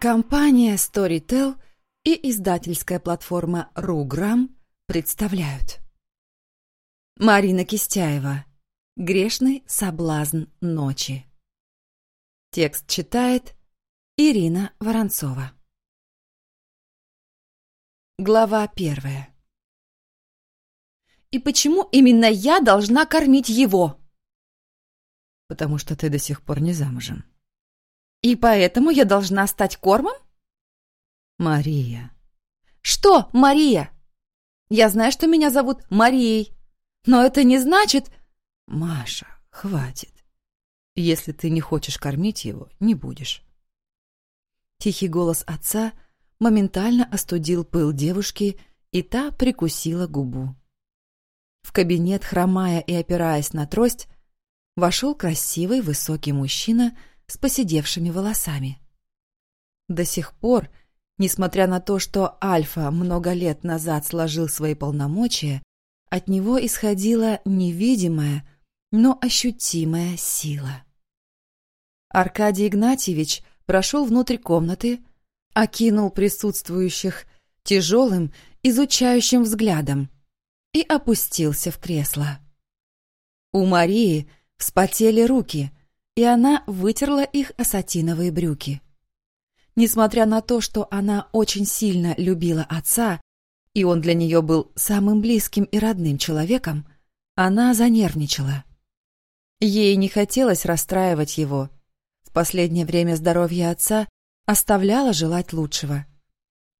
Компания Storytel и издательская платформа RuGram представляют. Марина Кистяева. «Грешный соблазн ночи» Текст читает Ирина Воронцова. Глава первая. «И почему именно я должна кормить его?» «Потому что ты до сих пор не замужем», и поэтому я должна стать кормом? Мария. Что, Мария? Я знаю, что меня зовут Марией. Но это не значит... Маша, хватит. Если ты не хочешь кормить его, не будешь. Тихий голос отца моментально остудил пыл девушки, и та прикусила губу. В кабинет, хромая и опираясь на трость, вошел красивый высокий мужчина с поседевшими волосами. До сих пор, несмотря на то, что Альфа много лет назад сложил свои полномочия, от него исходила невидимая, но ощутимая сила. Аркадий Игнатьевич прошел внутрь комнаты, окинул присутствующих тяжелым, изучающим взглядом и опустился в кресло. У Марии вспотели руки, и она вытерла их о сатиновые брюки. Несмотря на то, что она очень сильно любила отца, и он для нее был самым близким и родным человеком, она занервничала. Ей не хотелось расстраивать его. В последнее время здоровье отца оставляло желать лучшего.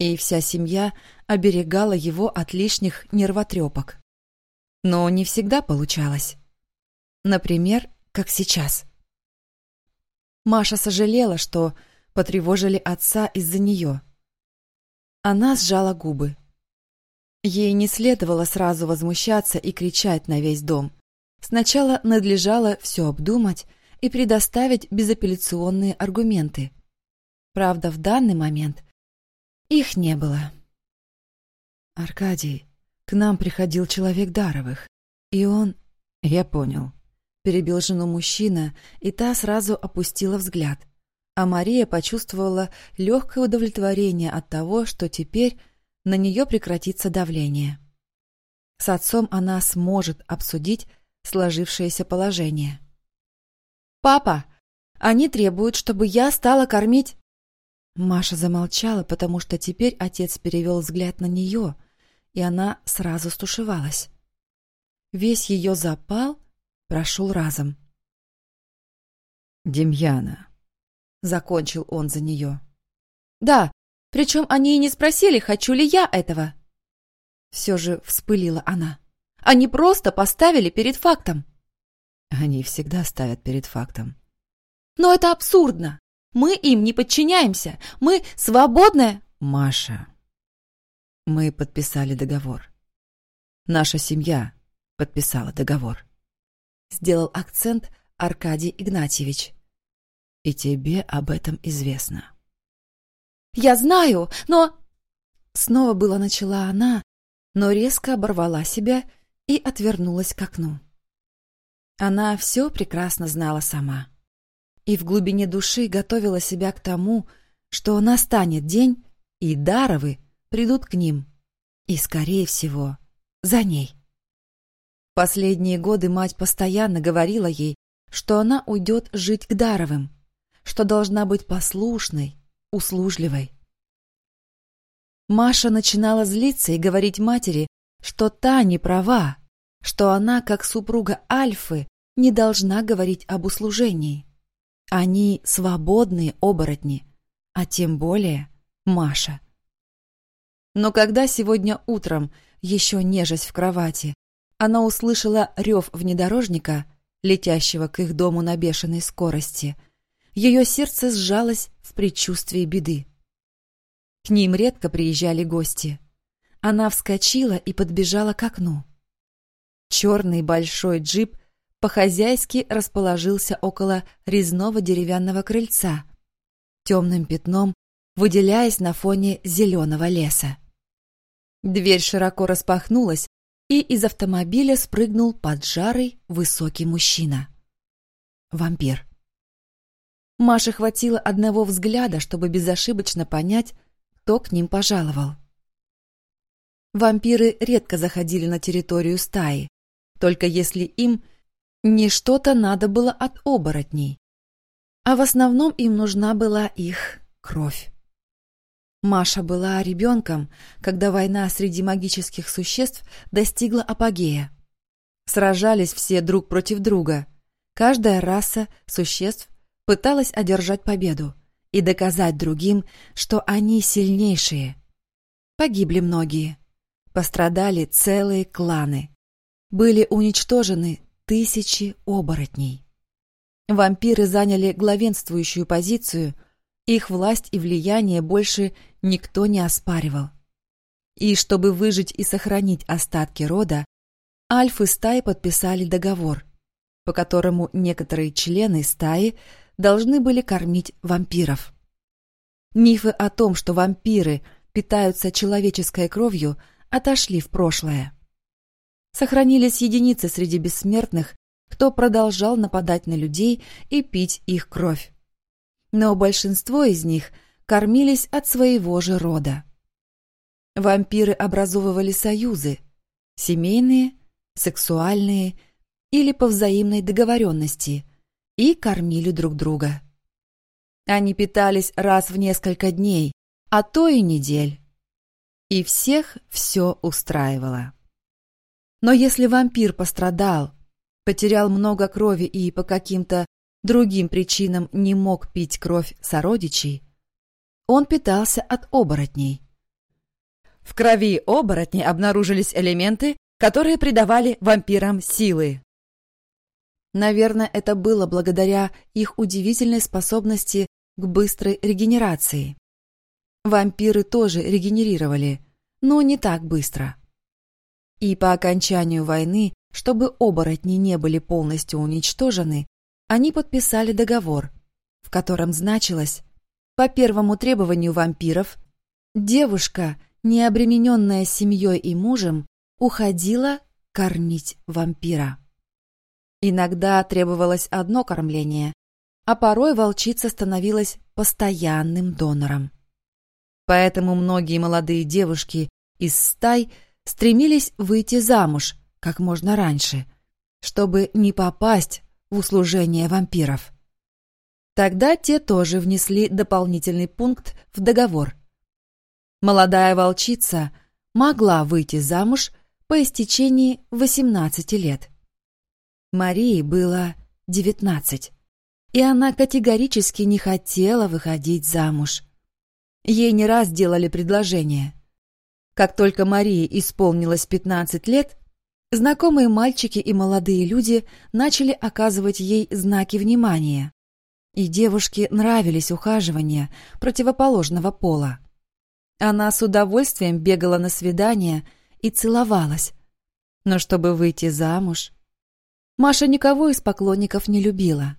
И вся семья оберегала его от лишних нервотрепок. Но не всегда получалось. Например, как сейчас. Маша сожалела, что потревожили отца из-за нее. Она сжала губы. Ей не следовало сразу возмущаться и кричать на весь дом. Сначала надлежало все обдумать и предоставить безапелляционные аргументы. Правда, в данный момент их не было. «Аркадий, к нам приходил человек Даровых, и он...» «Я понял перебил жену мужчина, и та сразу опустила взгляд. А Мария почувствовала легкое удовлетворение от того, что теперь на нее прекратится давление. С отцом она сможет обсудить сложившееся положение. «Папа, они требуют, чтобы я стала кормить...» Маша замолчала, потому что теперь отец перевел взгляд на нее, и она сразу стушевалась. Весь ее запал прошел разом. «Демьяна», — закончил он за нее. «Да, причем они и не спросили, хочу ли я этого». Все же вспылила она. «Они просто поставили перед фактом». Они всегда ставят перед фактом. «Но это абсурдно. Мы им не подчиняемся. Мы свободная...» «Маша, мы подписали договор. Наша семья подписала договор. — сделал акцент Аркадий Игнатьевич. «И тебе об этом известно». «Я знаю, но...» Снова было начала она, но резко оборвала себя и отвернулась к окну. Она все прекрасно знала сама. И в глубине души готовила себя к тому, что настанет день, и Даровы придут к ним. И, скорее всего, за ней. Последние годы мать постоянно говорила ей, что она уйдет жить к Даровым, что должна быть послушной, услужливой. Маша начинала злиться и говорить матери, что та не права, что она, как супруга Альфы, не должна говорить об услужении. Они свободные оборотни, а тем более Маша. Но когда сегодня утром, еще нежась в кровати, она услышала рев внедорожника, летящего к их дому на бешеной скорости. Ее сердце сжалось в предчувствии беды. К ним редко приезжали гости. Она вскочила и подбежала к окну. Черный большой джип по-хозяйски расположился около резного деревянного крыльца, темным пятном выделяясь на фоне зеленого леса. Дверь широко распахнулась, и из автомобиля спрыгнул поджарый высокий мужчина. Вампир. Маше хватило одного взгляда, чтобы безошибочно понять, кто к ним пожаловал. Вампиры редко заходили на территорию стаи, только если им не что-то надо было от оборотней, а в основном им нужна была их кровь. Маша была ребенком, когда война среди магических существ достигла апогея. Сражались все друг против друга. Каждая раса существ пыталась одержать победу и доказать другим, что они сильнейшие. Погибли многие. Пострадали целые кланы. Были уничтожены тысячи оборотней. Вампиры заняли главенствующую позицию, их власть и влияние больше никто не оспаривал. И чтобы выжить и сохранить остатки рода, альфы стаи подписали договор, по которому некоторые члены стаи должны были кормить вампиров. Мифы о том, что вампиры питаются человеческой кровью, отошли в прошлое. Сохранились единицы среди бессмертных, кто продолжал нападать на людей и пить их кровь. Но большинство из них кормились от своего же рода. Вампиры образовывали союзы – семейные, сексуальные или по взаимной договоренности – и кормили друг друга. Они питались раз в несколько дней, а то и недель. И всех все устраивало. Но если вампир пострадал, потерял много крови и по каким-то другим причинам не мог пить кровь сородичей, он питался от оборотней. В крови оборотней обнаружились элементы, которые придавали вампирам силы. Наверное, это было благодаря их удивительной способности к быстрой регенерации. Вампиры тоже регенерировали, но не так быстро. И по окончанию войны, чтобы оборотни не были полностью уничтожены, они подписали договор, в котором значилось, по первому требованию вампиров, девушка, не обремененная семьей и мужем, уходила кормить вампира. Иногда требовалось одно кормление, а порой волчица становилась постоянным донором. Поэтому многие молодые девушки из стай – стремились выйти замуж как можно раньше, чтобы не попасть в услужение вампиров. Тогда те тоже внесли дополнительный пункт в договор. Молодая волчица могла выйти замуж по истечении 18 лет. Марии было 19, и она категорически не хотела выходить замуж. Ей не раз делали предложение. Как только Марии исполнилось 15 лет, знакомые мальчики и молодые люди начали оказывать ей знаки внимания. И девушке нравились ухаживания противоположного пола. Она с удовольствием бегала на свидания и целовалась. Но чтобы выйти замуж... Маша никого из поклонников не любила,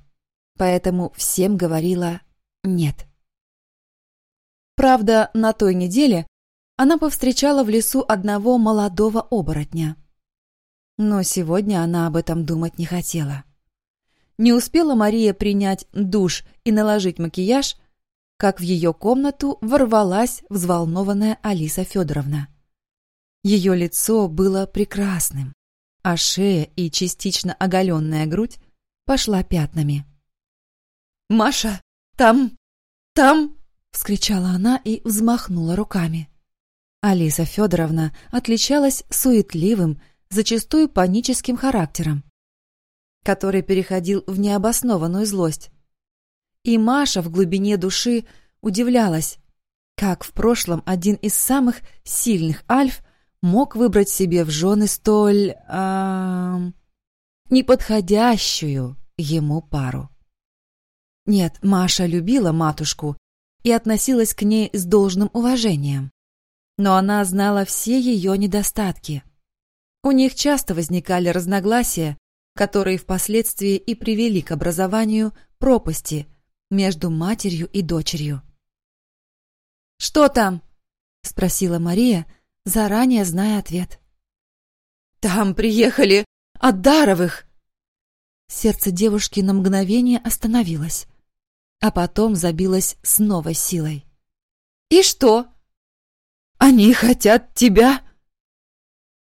поэтому всем говорила «нет». Правда, на той неделе она повстречала в лесу одного молодого оборотня. Но сегодня она об этом думать не хотела. Не успела Мария принять душ и наложить макияж, как в ее комнату ворвалась взволнованная Алиса Федоровна. Ее лицо было прекрасным, а шея и частично оголенная грудь пошла пятнами. «Маша, там... там...» — вскричала она и взмахнула руками. Алиса Федоровна отличалась суетливым, зачастую паническим характером, который переходил в необоснованную злость. И Маша в глубине души удивлялась, как в прошлом один из самых сильных альф мог выбрать себе в жены столь... Э, неподходящую ему пару. Нет, Маша любила матушку и относилась к ней с должным уважением но она знала все ее недостатки. У них часто возникали разногласия, которые впоследствии и привели к образованию пропасти между матерью и дочерью. «Что там?» — спросила Мария, заранее зная ответ. «Там приехали от Даровых!» Сердце девушки на мгновение остановилось. а потом забилась с новой силой. «И что? Они хотят тебя?»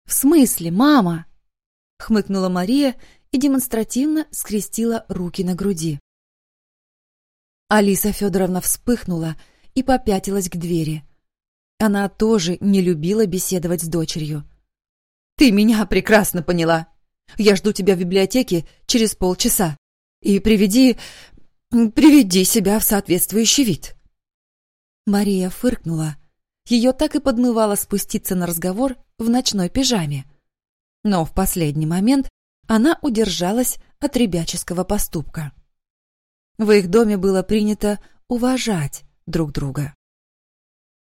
«В смысле, мама?» — хмыкнула Мария и демонстративно скрестила руки на груди. Алиса Федоровна вспыхнула и попятилась к двери. Она тоже не любила беседовать с дочерью. «Ты меня прекрасно поняла. Я жду тебя в библиотеке через полчаса. И приведи... приведи себя в соответствующий вид». Мария фыркнула. Ее так и подмывало спуститься на разговор в ночной пижаме. Но в последний момент она удержалась от ребяческого поступка. В их доме было принято уважать друг друга.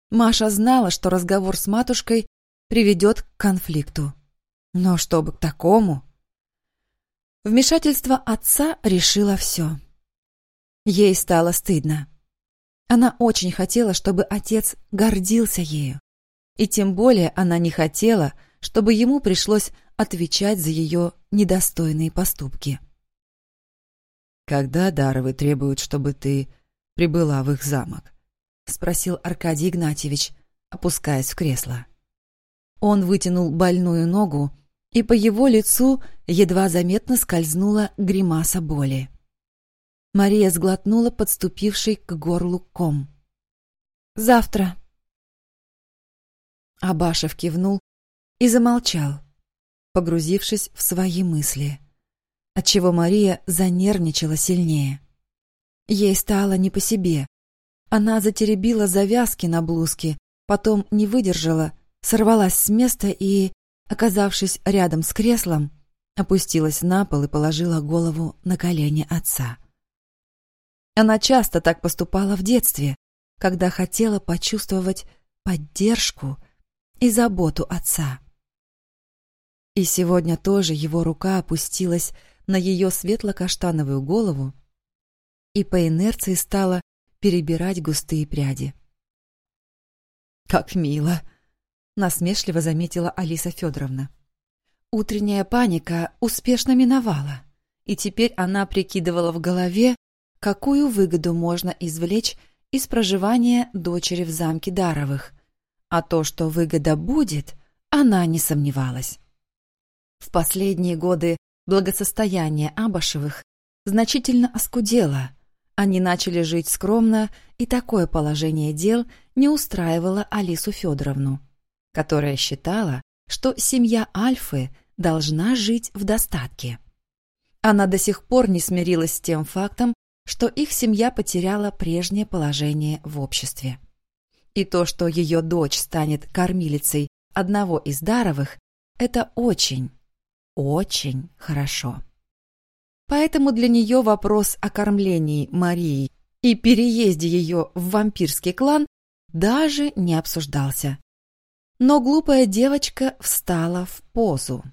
Маша знала, что разговор с матушкой приведет к конфликту. Но чтобы к такому... Вмешательство отца решило все. Ей стало стыдно. Она очень хотела, чтобы отец гордился ею. И тем более она не хотела, чтобы ему пришлось отвечать за ее недостойные поступки. «Когда Даровы требуют, чтобы ты прибыла в их замок?» — спросил Аркадий Игнатьевич, опускаясь в кресло. Он вытянул больную ногу, и по его лицу едва заметно скользнула гримаса боли. Мария сглотнула подступивший к горлу ком. «Завтра». Абашев кивнул и замолчал, погрузившись в свои мысли отчего Мария занервничала сильнее. Ей стало не по себе. Она затеребила завязки на блузке, потом не выдержала, сорвалась с места и, оказавшись рядом с креслом, опустилась на пол и положила голову на колени отца. Она часто так поступала в детстве, когда хотела почувствовать поддержку и заботу отца. И сегодня тоже его рука опустилась на ее светло-каштановую голову и по инерции стала перебирать густые пряди. «Как мило!» — насмешливо заметила Алиса Федоровна. Утренняя паника успешно миновала, и теперь она прикидывала в голове, какую выгоду можно извлечь из проживания дочери в замке Даровых. А то, что выгода будет, она не сомневалась. В последние годы Благосостояние Абашевых значительно оскудело. Они начали жить скромно, и такое положение дел не устраивало Алису Федоровну, которая считала, что семья Альфы должна жить в достатке. Она до сих пор не смирилась с тем фактом, что их семья потеряла прежнее положение в обществе. И то, что ее дочь станет кормилицей одного из Даровых, это очень, очень хорошо. Поэтому для нее вопрос о кормлении Марии и переезде ее в вампирский клан даже не обсуждался. Но глупая девочка встала в позу.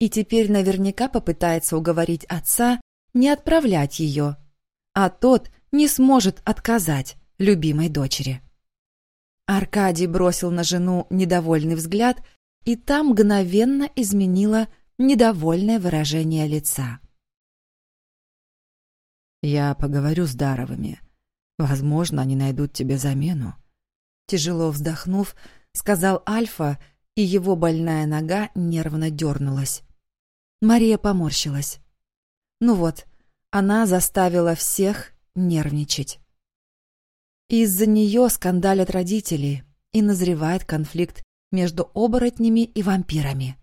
И теперь наверняка попытается уговорить отца не отправлять ее, а тот не сможет отказать любимой дочери. Аркадий бросил на жену недовольный взгляд, и та мгновенно изменила недовольное выражение лица. «Я поговорю с Даровыми. Возможно, они найдут тебе замену». Тяжело вздохнув, сказал Альфа, и его больная нога нервно дернулась. Мария поморщилась. Ну вот, она заставила всех нервничать. Из-за нее скандалят родители, и назревает конфликт между оборотнями и вампирами.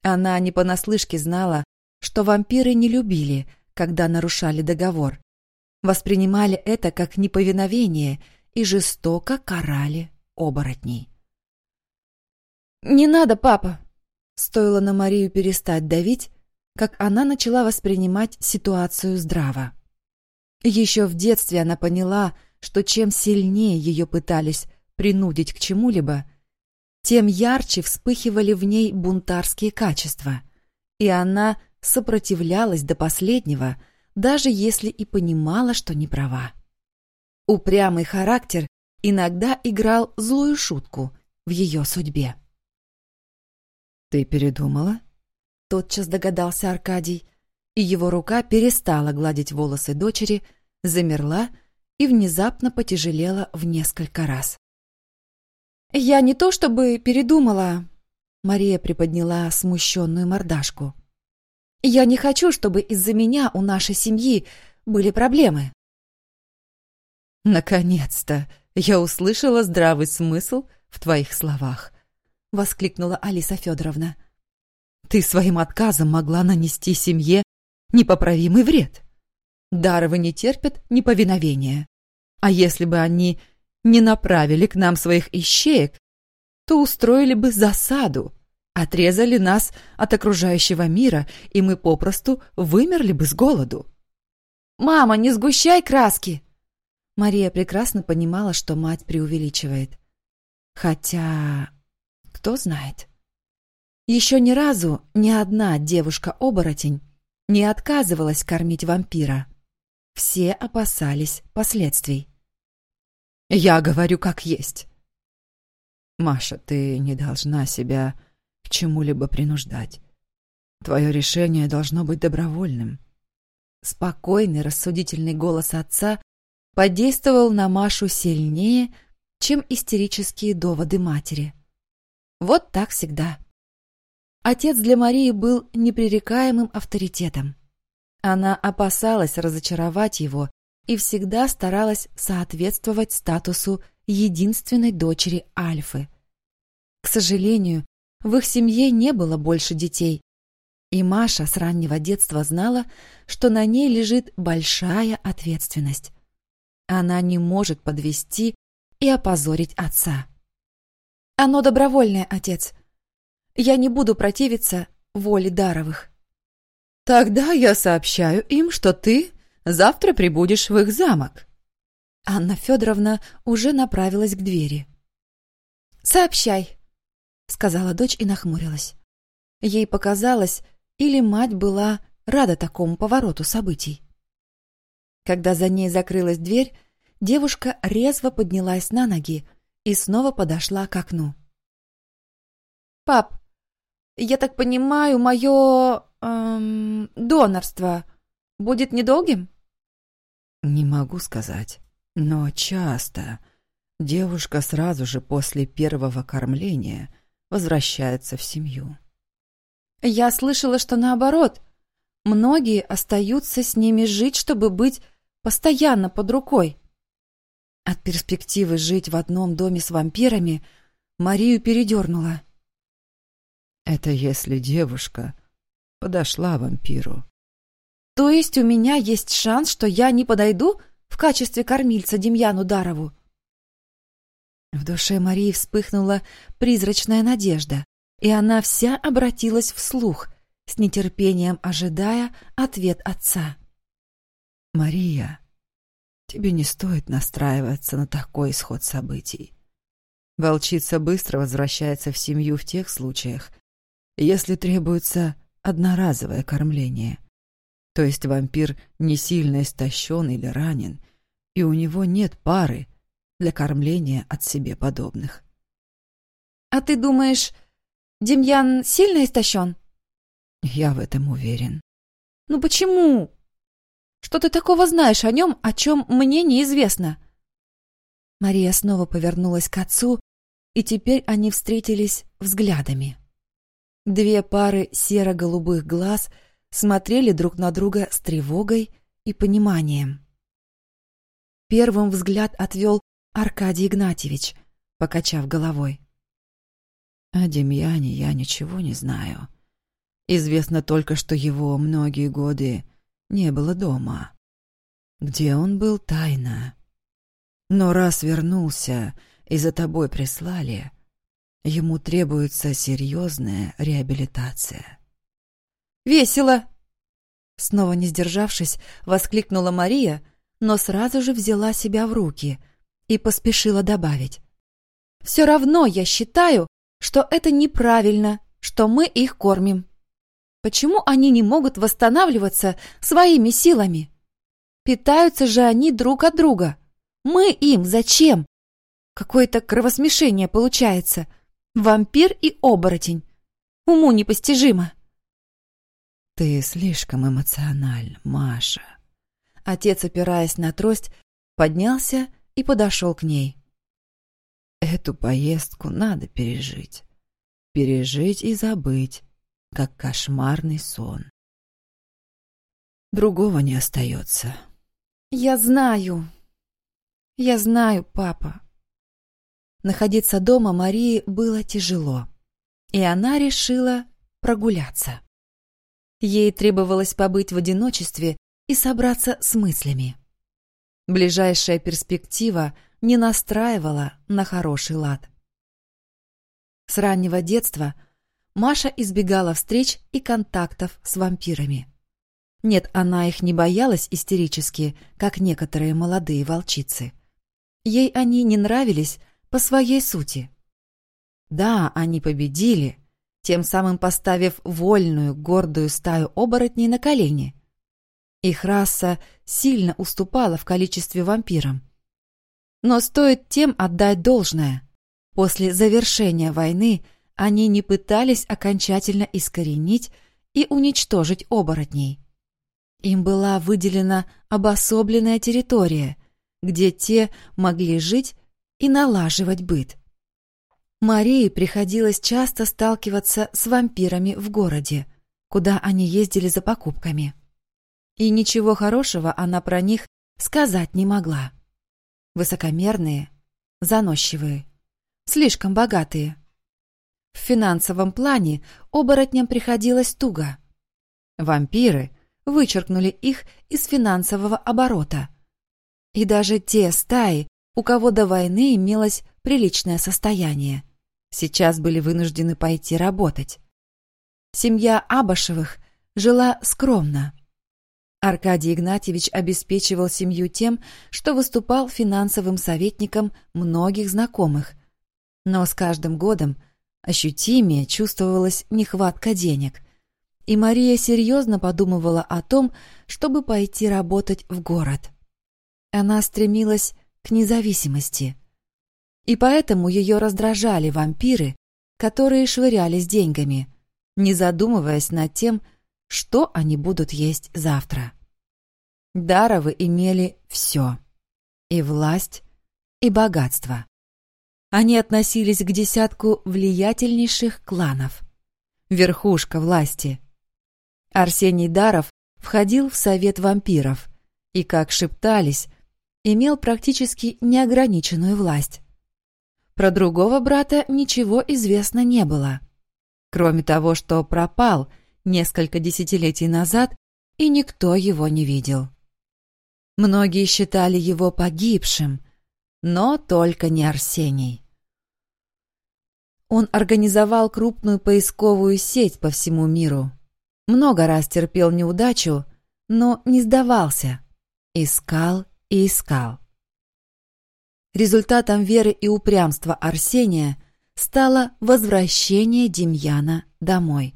Она не понаслышке знала, что вампиры не любили, когда нарушали договор. Воспринимали это как неповиновение и жестоко карали оборотней. «Не надо, папа!» Стоило на Марию перестать давить, как она начала воспринимать ситуацию здраво. Еще в детстве она поняла, что чем сильнее ее пытались принудить к чему-либо, тем ярче вспыхивали в ней бунтарские качества, и она сопротивлялась до последнего, даже если и понимала, что не права. Упрямый характер иногда играл злую шутку в ее судьбе. «Ты передумала?» Тотчас догадался Аркадий, и его рука перестала гладить волосы дочери, замерла и внезапно потяжелела в несколько раз. «Я не то чтобы передумала», — Мария приподняла смущенную мордашку. «Я не хочу, чтобы из-за меня у нашей семьи были проблемы». «Наконец-то я услышала здравый смысл в твоих словах», — воскликнула Алиса Федоровна. «Ты своим отказом могла нанести семье непоправимый вред. Даровы не терпят неповиновения. А если бы они не направили к нам своих ищеек, то устроили бы засаду, отрезали нас от окружающего мира, и мы попросту вымерли бы с голоду. «Мама, не сгущай краски!» Мария прекрасно понимала, что мать преувеличивает. Хотя, кто знает. Еще ни разу ни одна девушка-оборотень не отказывалась кормить вампира. Все опасались последствий. «Я говорю как есть». «Маша, ты не должна себя к чему-либо принуждать. Твое решение должно быть добровольным». Спокойный, рассудительный голос отца подействовал на Машу сильнее, чем истерические доводы матери. Вот так всегда. Отец для Марии был непререкаемым авторитетом. Она опасалась разочаровать его и всегда старалась соответствовать статусу единственной дочери Альфы. К сожалению, в их семье не было больше детей, и Маша с раннего детства знала, что на ней лежит большая ответственность. Она не может подвести и опозорить отца. «Оно добровольное, отец. Я не буду противиться воле Даровых». «Тогда я сообщаю им, что ты завтра прибудешь в их замок». Анна Федоровна уже направилась к двери. «Сообщай», — сказала дочь и нахмурилась. Ей показалось, или мать была рада такому повороту событий. Когда за ней закрылась дверь, девушка резво поднялась на ноги и снова подошла к окну. «Пап, я так понимаю, мое эм, донорство будет недолгим?» «Не могу сказать, но часто девушка сразу же после первого кормления возвращается в семью». «Я слышала, что наоборот. Многие остаются с ними жить, чтобы быть постоянно под рукой. От перспективы жить в одном доме с вампирами Марию передернула. Это если девушка подошла вампиру. То есть у меня есть шанс, что я не подойду в качестве кормильца Демьяну Дарову? В душе Марии вспыхнула призрачная надежда, и она вся обратилась вслух, с нетерпением ожидая ответ отца. «Мария, тебе не стоит настраиваться на такой исход событий. Волчица быстро возвращается в семью в тех случаях, если требуется одноразовое кормление. То есть вампир не сильно истощен или ранен, и у него нет пары для кормления от себе подобных. «А ты думаешь, Демьян сильно истощен?» «Я в этом уверен». «Ну почему?» Что ты такого знаешь о нем, о чем мне неизвестно?» Мария снова повернулась к отцу, и теперь они встретились взглядами. Две пары серо-голубых глаз смотрели друг на друга с тревогой и пониманием. Первым взгляд отвел Аркадий Игнатьевич, покачав головой. «О Демьяне я ничего не знаю. Известно только, что его многие годы не было дома. Где он был, тайна. Но раз вернулся и за тобой прислали, ему требуется серьезная реабилитация. «Весело!» Снова не сдержавшись, воскликнула Мария, но сразу же взяла себя в руки и поспешила добавить. «Все равно я считаю, что это неправильно, что мы их кормим. Почему они не могут восстанавливаться своими силами? Питаются же они друг от друга. Мы им зачем? Какое-то кровосмешение получается. Вампир и оборотень. Уму непостижимо. Ты слишком эмоциональна, Маша. Отец, опираясь на трость, поднялся и подошел к ней. «Эту поездку надо пережить. Пережить и забыть, как кошмарный сон. Другого не остается». «Я знаю. Я знаю, папа». Находиться дома Марии было тяжело, и она решила прогуляться. Ей требовалось побыть в одиночестве и собраться с мыслями. Ближайшая перспектива не настраивала на хороший лад. С раннего детства Маша избегала встреч и контактов с вампирами. Нет, она их не боялась истерически, как некоторые молодые волчицы. Ей они не нравились по своей сути. Да, они победили, тем самым поставив вольную, гордую стаю оборотней на колени. Их раса сильно уступала в количестве вампирам. Но стоит тем отдать должное. После завершения войны они не пытались окончательно искоренить и уничтожить оборотней. Им была выделена обособленная территория, где те могли жить и налаживать быт. Марии приходилось часто сталкиваться с вампирами в городе, куда они ездили за покупками. И ничего хорошего она про них сказать не могла. Высокомерные, заносчивые, слишком богатые. В финансовом плане оборотням приходилось туго. Вампиры вычеркнули их из финансового оборота. И даже те стаи, у кого до войны имелось приличное состояние, сейчас были вынуждены пойти работать. Семья Абашевых жила скромно. Аркадий Игнатьевич обеспечивал семью тем, что выступал финансовым советником многих знакомых. Но с каждым годом ощутимее чувствовалась нехватка денег, и Мария серьезно подумывала о том, чтобы пойти работать в город. Она стремилась к независимости – и поэтому ее раздражали вампиры, которые швырялись деньгами, не задумываясь над тем, что они будут есть завтра. Даровы имели все — и власть, и богатство. Они относились к десятку влиятельнейших кланов. Верхушка власти. Арсений Даров входил в совет вампиров и, как шептались, имел практически неограниченную власть. Про другого брата ничего известно не было. Кроме того, что пропал несколько десятилетий назад, и никто его не видел. Многие считали его погибшим, но только не Арсений. Он организовал крупную поисковую сеть по всему миру. Много раз терпел неудачу, но не сдавался. Искал и искал. Результатом веры и упрямства Арсения стало возвращение Демьяна домой.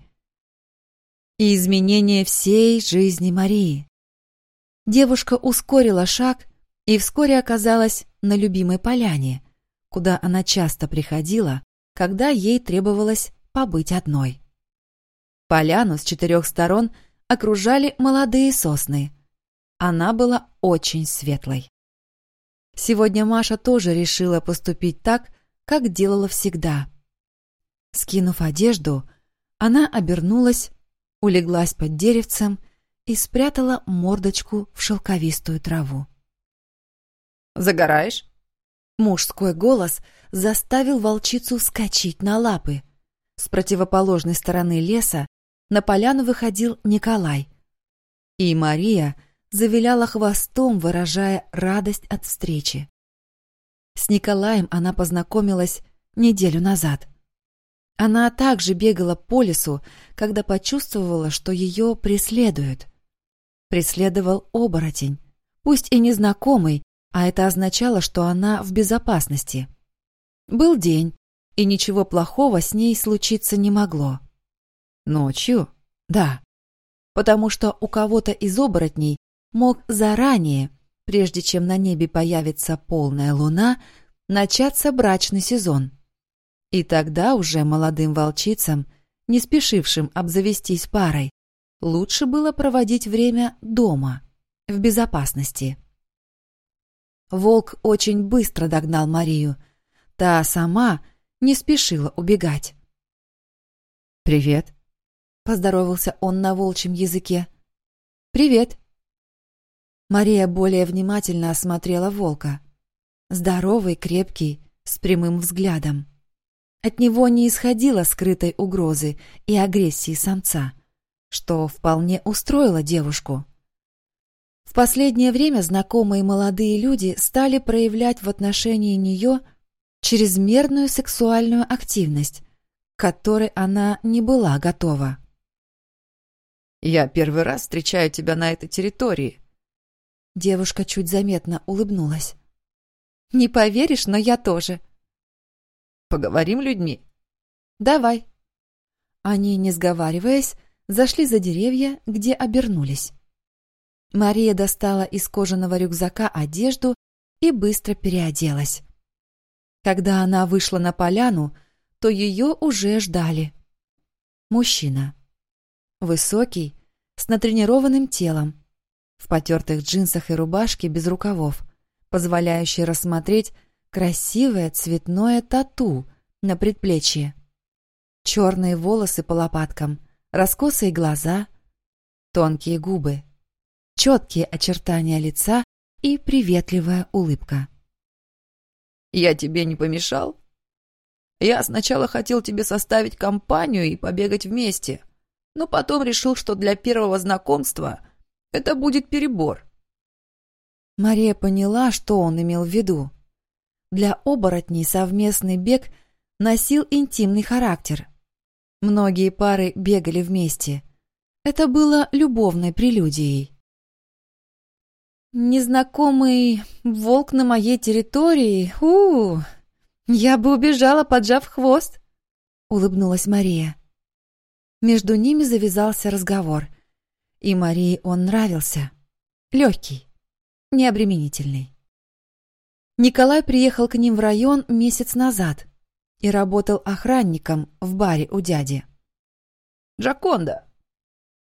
И изменение всей жизни Марии. Девушка ускорила шаг и вскоре оказалась на любимой поляне, куда она часто приходила, когда ей требовалось побыть одной. Поляну с четырех сторон окружали молодые сосны. Она была очень светлой. Сегодня Маша тоже решила поступить так, как делала всегда. Скинув одежду, она обернулась, улеглась под деревцем и спрятала мордочку в шелковистую траву. «Загораешь?» Мужской голос заставил волчицу вскочить на лапы. С противоположной стороны леса на поляну выходил Николай. И Мария завиляла хвостом, выражая радость от встречи. С Николаем она познакомилась неделю назад. Она также бегала по лесу, когда почувствовала, что ее преследуют. Преследовал оборотень, пусть и незнакомый, а это означало, что она в безопасности. Был день, и ничего плохого с ней случиться не могло. Ночью? Да. Потому что у кого-то из оборотней мог заранее, прежде чем на небе появится полная луна, начаться брачный сезон. И тогда уже молодым волчицам, не спешившим обзавестись парой, лучше было проводить время дома, в безопасности. Волк очень быстро догнал Марию. Та сама не спешила убегать. «Привет», — поздоровался он на волчьем языке. «Привет». Мария более внимательно осмотрела волка. Здоровый, крепкий, с прямым взглядом. От него не исходило скрытой угрозы и агрессии самца, что вполне устроило девушку. В последнее время знакомые молодые люди стали проявлять в отношении нее чрезмерную сексуальную активность, к которой она не была готова. «Я первый раз встречаю тебя на этой территории». Девушка чуть заметно улыбнулась. «Не поверишь, но я тоже». «Поговорим людьми?» «Давай». Они, не сговариваясь, зашли за деревья, где обернулись. Мария достала из кожаного рюкзака одежду и быстро переоделась. Когда она вышла на поляну, то ее уже ждали. Мужчина. Высокий, с натренированным телом, в потертых джинсах и рубашке без рукавов, позволяющий рассмотреть красивое цветное тату на предплечье. Черные волосы по лопаткам, раскосые глаза, тонкие губы четкие очертания лица и приветливая улыбка. «Я тебе не помешал? Я сначала хотел тебе составить компанию и побегать вместе, но потом решил, что для первого знакомства это будет перебор». Мария поняла, что он имел в виду. Для оборотней совместный бег носил интимный характер. Многие пары бегали вместе. Это было любовной прелюдией. Незнакомый волк на моей территории. У, я бы убежала, поджав хвост, улыбнулась Мария. Между ними завязался разговор, и Марии он нравился. Легкий, необременительный. Николай приехал к ним в район месяц назад и работал охранником в баре у дяди. «Джаконда,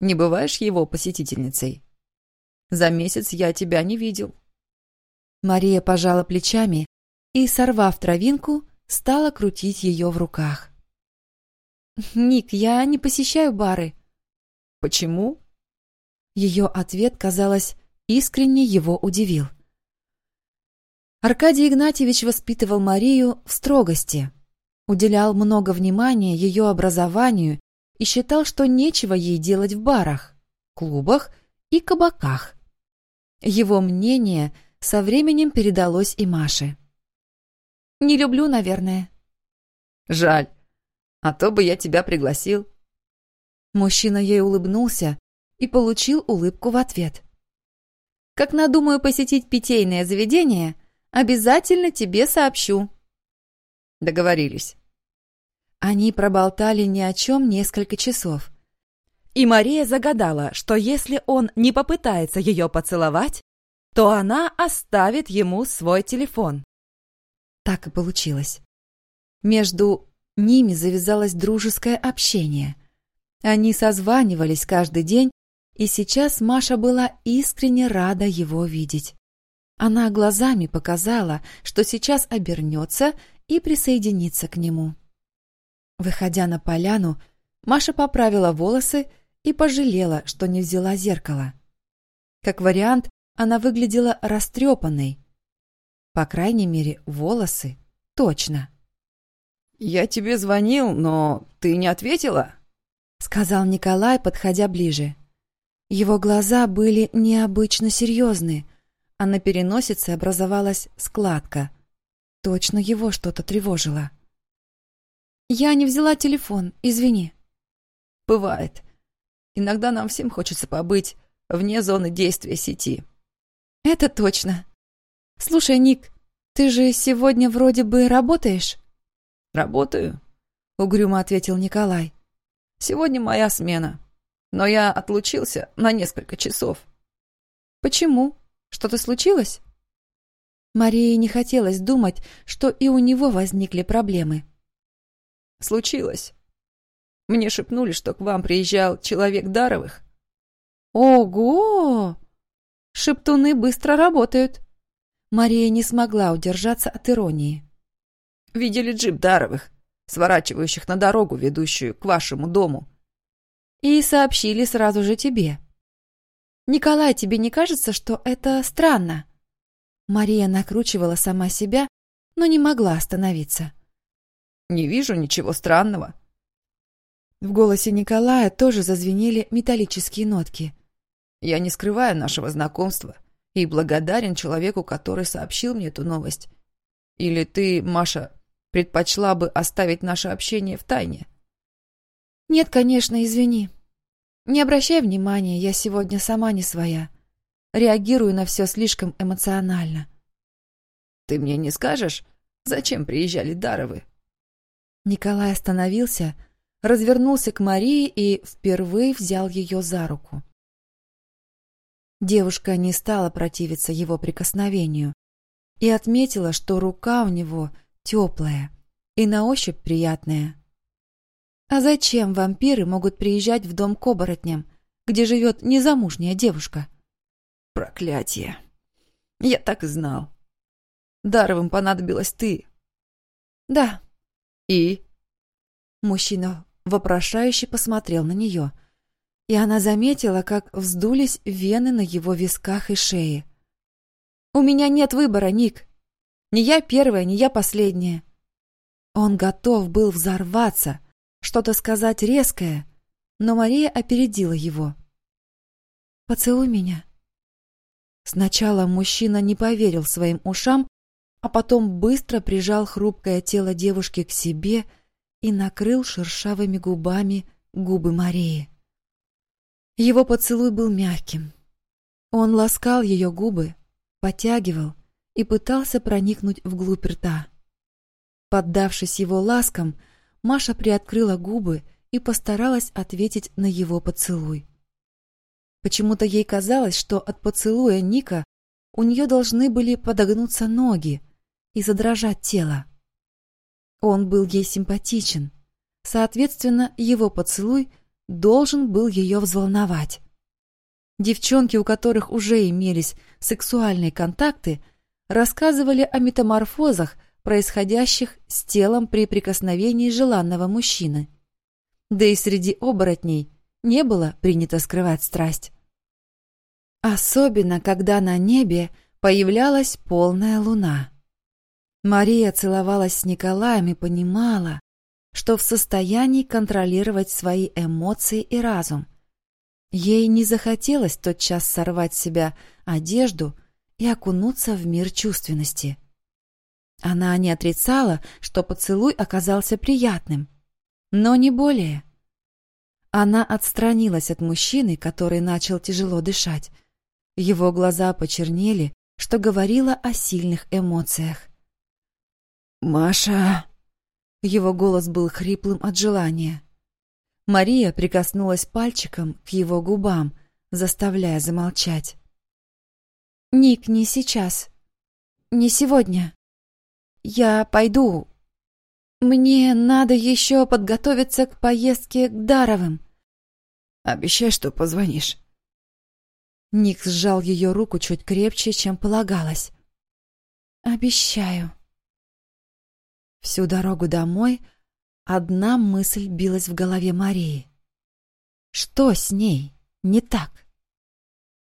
не бываешь его посетительницей?» За месяц я тебя не видел». Мария пожала плечами и, сорвав травинку, стала крутить ее в руках. «Ник, я не посещаю бары». «Почему?» Ее ответ, казалось, искренне его удивил. Аркадий Игнатьевич воспитывал Марию в строгости, уделял много внимания ее образованию и считал, что нечего ей делать в барах, клубах и кабаках. Его мнение со временем передалось и Маше. «Не люблю, наверное». «Жаль, а то бы я тебя пригласил». Мужчина ей улыбнулся и получил улыбку в ответ. «Как надумаю посетить питейное заведение, обязательно тебе сообщу». Договорились. Они проболтали ни о чем несколько часов. И Мария загадала, что если он не попытается ее поцеловать, то она оставит ему свой телефон. Так и получилось. Между ними завязалось дружеское общение. Они созванивались каждый день, и сейчас Маша была искренне рада его видеть. Она глазами показала, что сейчас обернется и присоединится к нему. Выходя на поляну, Маша поправила волосы и пожалела, что не взяла зеркало. Как вариант, она выглядела растрепанной. По крайней мере, волосы точно. «Я тебе звонил, но ты не ответила?» — сказал Николай, подходя ближе. Его глаза были необычно серьезны, а на переносице образовалась складка. Точно его что-то тревожило. «Я не взяла телефон, извини». «Бывает. Иногда нам всем хочется побыть вне зоны действия сети. Это точно. Слушай, Ник, ты же сегодня вроде бы работаешь? Работаю, угрюмо ответил Николай. Сегодня моя смена, но я отлучился на несколько часов. Почему? Что-то случилось? Марии не хотелось думать, что и у него возникли проблемы. Случилось. Мне шепнули, что к вам приезжал человек Даровых. Ого! шептуны быстро работают». Мария не смогла удержаться от иронии. «Видели джип Даровых, сворачивающих на дорогу, ведущую к вашему дому». «И сообщили сразу же тебе». «Николай, тебе не кажется, что это странно?» Мария накручивала сама себя, но не могла остановиться. «Не вижу ничего странного». В голосе Николая тоже зазвенели металлические нотки. «Я не скрываю нашего знакомства и благодарен человеку, который сообщил мне эту новость. Или ты, Маша, предпочла бы оставить наше общение в тайне?» «Нет, конечно, извини. Не обращай внимания, я сегодня сама не своя. Реагирую на все слишком эмоционально». «Ты мне не скажешь, зачем приезжали Даровы?» Николай остановился, развернулся к Марии и впервые взял ее за руку. Девушка не стала противиться его прикосновению и отметила, что рука у него теплая и на ощупь приятная. А зачем вампиры могут приезжать в дом к оборотням, где живет незамужняя девушка? Проклятие! Я так и знал. Даровым понадобилась ты. Да. И? Мужчина вопрошающе посмотрел на нее, и она заметила, как вздулись вены на его висках и шее. «У меня нет выбора, Ник. Не я первая, не я последняя». Он готов был взорваться, что-то сказать резкое, но Мария опередила его. «Поцелуй меня». Сначала мужчина не поверил своим ушам, а потом быстро прижал хрупкое тело девушки к себе и накрыл шершавыми губами губы Марии. Его поцелуй был мягким. Он ласкал ее губы, потягивал и пытался проникнуть вглубь рта. Поддавшись его ласкам, Маша приоткрыла губы и постаралась ответить на его поцелуй. Почему-то ей казалось, что от поцелуя Ника у нее должны были подогнуться ноги и задрожать тело. Он был ей симпатичен. Соответственно, его поцелуй должен был ее взволновать. Девчонки, у которых уже имелись сексуальные контакты, рассказывали о метаморфозах, происходящих с телом при прикосновении желанного мужчины. Да и среди оборотней не было принято скрывать страсть. Особенно, когда на небе появлялась полная луна. Мария целовалась с Николаем и понимала, что в состоянии контролировать свои эмоции и разум. Ей не захотелось тотчас сорвать с себя одежду и окунуться в мир чувственности. Она не отрицала, что поцелуй оказался приятным, но не более. Она отстранилась от мужчины, который начал тяжело дышать. Его глаза почернели, что говорило о сильных эмоциях. «Маша!» Его голос был хриплым от желания. Мария прикоснулась пальчиком к его губам, заставляя замолчать. «Ник, не сейчас. Не сегодня. Я пойду. Мне надо еще подготовиться к поездке к Даровым». «Обещай, что позвонишь». Ник сжал ее руку чуть крепче, чем полагалось. «Обещаю». Всю дорогу домой одна мысль билась в голове Марии. Что с ней не так?